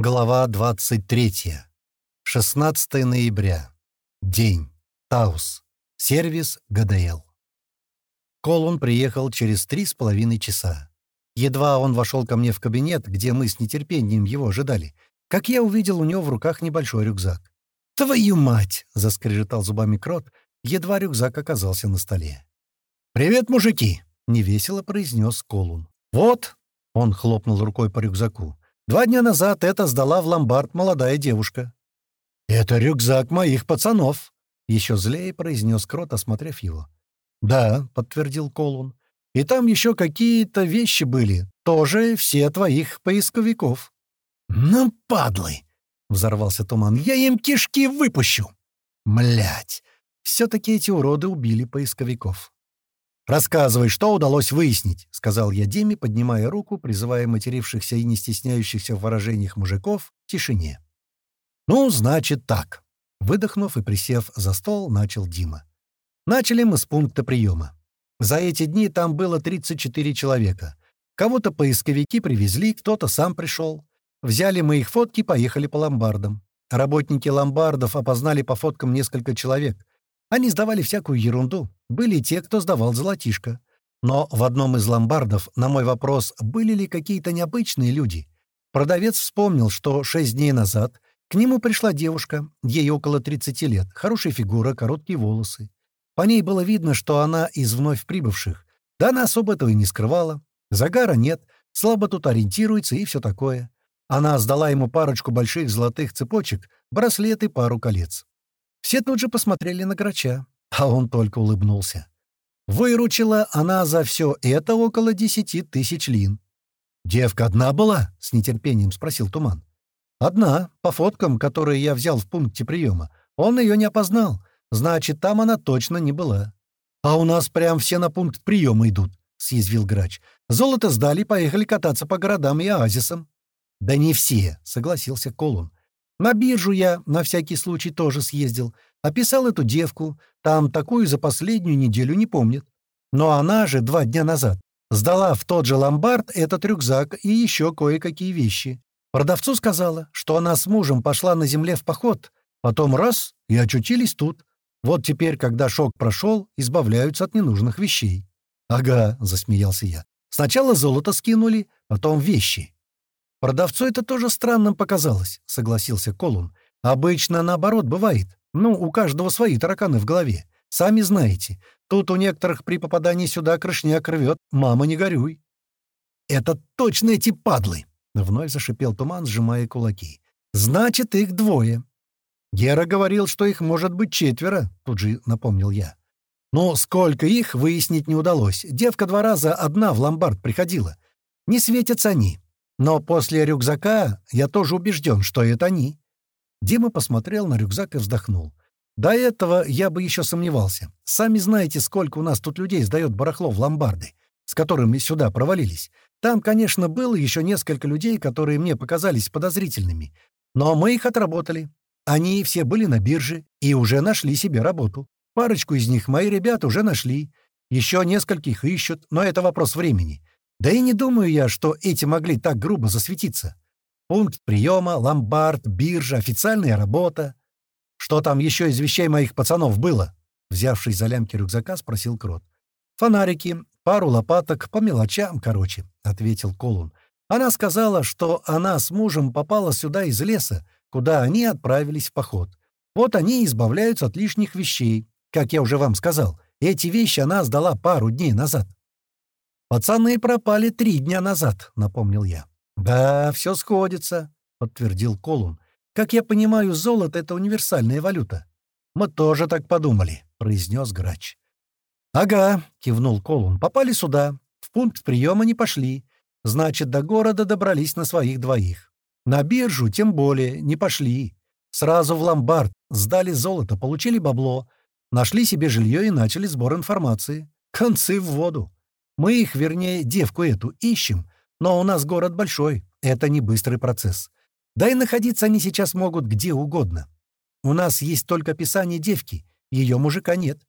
Глава 23. 16 ноября. День. Таус. Сервис ГДЛ. Колун приехал через три с половиной часа. Едва он вошел ко мне в кабинет, где мы с нетерпением его ожидали, как я увидел у него в руках небольшой рюкзак. «Твою мать!» — заскрежетал зубами крот, едва рюкзак оказался на столе. «Привет, мужики!» — невесело произнес Колун. «Вот!» — он хлопнул рукой по рюкзаку. Два дня назад это сдала в ломбард молодая девушка. «Это рюкзак моих пацанов», — еще злее произнес Крот, осмотрев его. «Да», — подтвердил Колун. «И там еще какие-то вещи были, тоже все твоих поисковиков». «Ну, падлы!» — взорвался Туман. «Я им кишки выпущу!» Млять! Все-таки эти уроды убили поисковиков. «Рассказывай, что удалось выяснить», — сказал я Диме, поднимая руку, призывая матерившихся и не стесняющихся в выражениях мужиков к тишине. «Ну, значит, так». Выдохнув и присев за стол, начал Дима. Начали мы с пункта приема. За эти дни там было 34 человека. Кого-то поисковики привезли, кто-то сам пришел. Взяли мы их фотки, поехали по ломбардам. Работники ломбардов опознали по фоткам несколько человек. Они сдавали всякую ерунду. Были те, кто сдавал золотишко. Но в одном из ломбардов на мой вопрос, были ли какие-то необычные люди, продавец вспомнил, что шесть дней назад к нему пришла девушка, ей около 30 лет, хорошая фигура, короткие волосы. По ней было видно, что она из вновь прибывших. Да она особо этого и не скрывала. Загара нет, слабо тут ориентируется и все такое. Она сдала ему парочку больших золотых цепочек, браслет и пару колец. Все тут же посмотрели на Грача, а он только улыбнулся. Выручила она за все это около десяти тысяч лин. «Девка одна была?» — с нетерпением спросил Туман. «Одна, по фоткам, которые я взял в пункте приема. Он ее не опознал. Значит, там она точно не была». «А у нас прям все на пункт приема идут», — съязвил Грач. «Золото сдали, поехали кататься по городам и оазисам». «Да не все», — согласился Колун. На биржу я на всякий случай тоже съездил. Описал эту девку. Там такую за последнюю неделю не помнит. Но она же два дня назад сдала в тот же ломбард этот рюкзак и еще кое-какие вещи. Продавцу сказала, что она с мужем пошла на земле в поход. Потом раз — и очутились тут. Вот теперь, когда шок прошел, избавляются от ненужных вещей. «Ага», — засмеялся я. «Сначала золото скинули, потом вещи. «Продавцу это тоже странным показалось», — согласился Колун. «Обычно наоборот бывает. Ну, у каждого свои тараканы в голове. Сами знаете. Тут у некоторых при попадании сюда крышняк рвет. Мама, не горюй». «Это точно эти падлы!» — вновь зашипел туман, сжимая кулаки. «Значит, их двое». «Гера говорил, что их может быть четверо», — тут же напомнил я. «Но сколько их, выяснить не удалось. Девка два раза одна в ломбард приходила. Не светятся они. Но после рюкзака я тоже убежден, что это они. Дима посмотрел на рюкзак и вздохнул. До этого я бы еще сомневался. Сами знаете, сколько у нас тут людей сдает барахло в ломбарды, с которыми сюда провалились. Там, конечно, было еще несколько людей, которые мне показались подозрительными. Но мы их отработали. Они все были на бирже и уже нашли себе работу. Парочку из них мои ребята уже нашли. Еще нескольких ищут, но это вопрос времени. Да и не думаю я, что эти могли так грубо засветиться. Пункт приема, ломбард, биржа, официальная работа. Что там еще из вещей моих пацанов было? Взявшись за лямки рюкзака, спросил Крот. «Фонарики, пару лопаток, по мелочам, короче», — ответил Колун. «Она сказала, что она с мужем попала сюда из леса, куда они отправились в поход. Вот они избавляются от лишних вещей. Как я уже вам сказал, эти вещи она сдала пару дней назад. «Пацаны пропали три дня назад», — напомнил я. «Да, все сходится», — подтвердил Колун. «Как я понимаю, золото — это универсальная валюта». «Мы тоже так подумали», — произнес Грач. «Ага», — кивнул Колун. «Попали сюда. В пункт приема не пошли. Значит, до города добрались на своих двоих. На биржу тем более не пошли. Сразу в ломбард сдали золото, получили бабло, нашли себе жилье и начали сбор информации. Концы в воду. Мы их, вернее, девку эту, ищем, но у нас город большой, это не быстрый процесс. Да и находиться они сейчас могут где угодно. У нас есть только описание девки, ее мужика нет.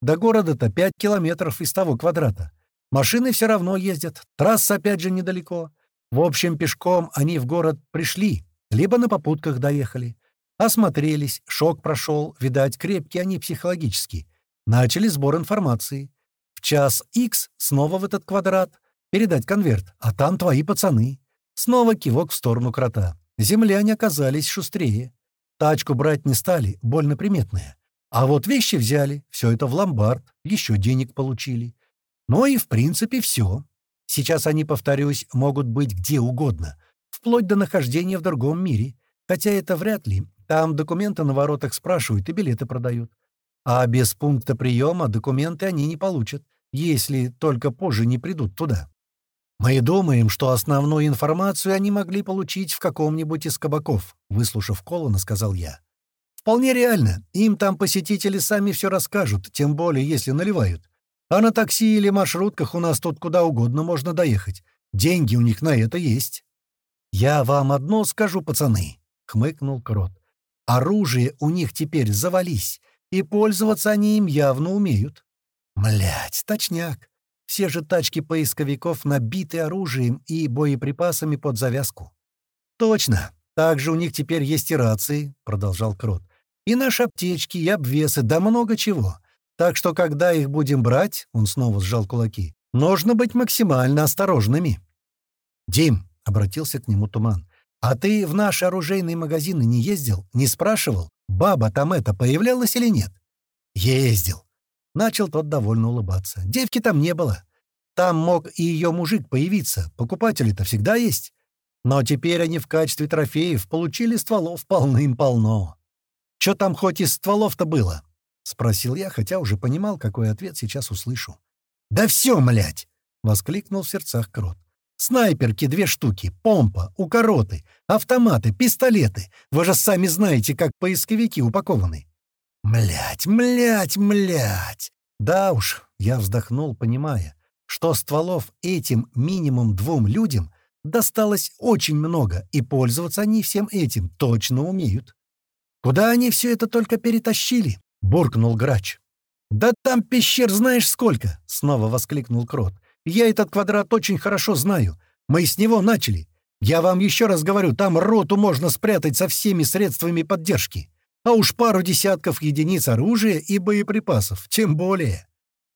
До города-то пять километров из того квадрата. Машины все равно ездят, трасса опять же недалеко. В общем, пешком они в город пришли, либо на попутках доехали. Осмотрелись, шок прошел, видать, крепкие они психологически. Начали сбор информации. В час X снова в этот квадрат. Передать конверт, а там твои пацаны. Снова кивок в сторону крота. Земляне оказались шустрее. Тачку брать не стали, больно приметная. А вот вещи взяли, все это в ломбард, еще денег получили. Ну и, в принципе, все. Сейчас они, повторюсь, могут быть где угодно, вплоть до нахождения в другом мире. Хотя это вряд ли. Там документы на воротах спрашивают и билеты продают. А без пункта приема документы они не получат, если только позже не придут туда. Мы думаем, что основную информацию они могли получить в каком-нибудь из кабаков, выслушав Колона, сказал я. Вполне реально. Им там посетители сами все расскажут, тем более, если наливают. А на такси или маршрутках у нас тут куда угодно можно доехать. Деньги у них на это есть. «Я вам одно скажу, пацаны», — хмыкнул Крот. «Оружие у них теперь завались, и пользоваться они им явно умеют». Млять, точняк. Все же тачки поисковиков набиты оружием и боеприпасами под завязку. «Точно. Также у них теперь есть и рации», — продолжал Крот. «И наши аптечки, и обвесы, да много чего. Так что, когда их будем брать, — он снова сжал кулаки, — нужно быть максимально осторожными. «Дим», — обратился к нему Туман, — «а ты в наши оружейные магазины не ездил, не спрашивал, баба там это появлялась или нет?» «Ездил». Начал тот довольно улыбаться. «Девки там не было. Там мог и ее мужик появиться, покупатели-то всегда есть. Но теперь они в качестве трофеев получили стволов полным-полно. Чё там хоть из стволов-то было? — спросил я, хотя уже понимал, какой ответ сейчас услышу. «Да все, млять!» — воскликнул в сердцах Крот. «Снайперки две штуки, помпа, укороты, автоматы, пистолеты. Вы же сами знаете, как поисковики упакованы». «Млять, млять, млять!» Да уж, я вздохнул, понимая, что стволов этим минимум двум людям досталось очень много, и пользоваться они всем этим точно умеют. Куда они все это только перетащили? — буркнул грач. «Да там пещер знаешь сколько!» — снова воскликнул Крот. «Я этот квадрат очень хорошо знаю. Мы с него начали. Я вам еще раз говорю, там роту можно спрятать со всеми средствами поддержки. А уж пару десятков единиц оружия и боеприпасов, тем более».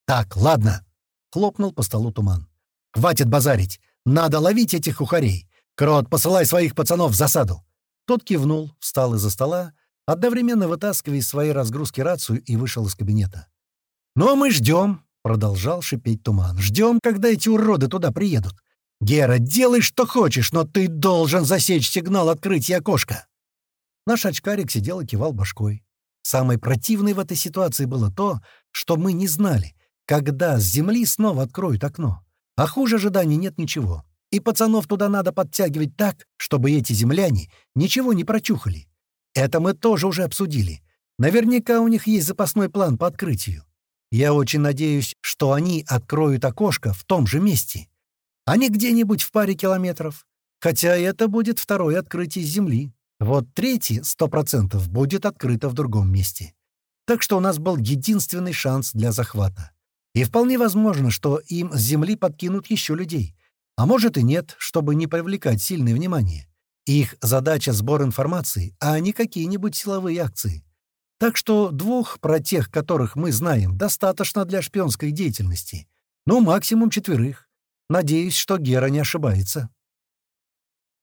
«Так, ладно», — хлопнул по столу туман. «Хватит базарить. Надо ловить этих ухарей. Крот, посылай своих пацанов в засаду». Тот кивнул, встал из-за стола, одновременно вытаскивая из своей разгрузки рацию и вышел из кабинета. «Ну а мы ждем», — продолжал шипеть туман. «Ждем, когда эти уроды туда приедут. Гера, делай, что хочешь, но ты должен засечь сигнал открытия окошка». Наш очкарик сидел и кивал башкой. Самое противное в этой ситуации было то, что мы не знали, когда с земли снова откроют окно. А хуже ожиданий нет ничего. И пацанов туда надо подтягивать так, чтобы эти земляне ничего не прочухали. Это мы тоже уже обсудили. Наверняка у них есть запасной план по открытию. Я очень надеюсь, что они откроют окошко в том же месте, а не где-нибудь в паре километров. Хотя это будет второе открытие Земли. Вот третье, сто процентов, будет открыто в другом месте. Так что у нас был единственный шанс для захвата. И вполне возможно, что им с Земли подкинут еще людей. А может и нет, чтобы не привлекать сильное внимание. Их задача — сбор информации, а не какие-нибудь силовые акции. Так что двух, про тех, которых мы знаем, достаточно для шпионской деятельности. Ну, максимум четверых. Надеюсь, что Гера не ошибается.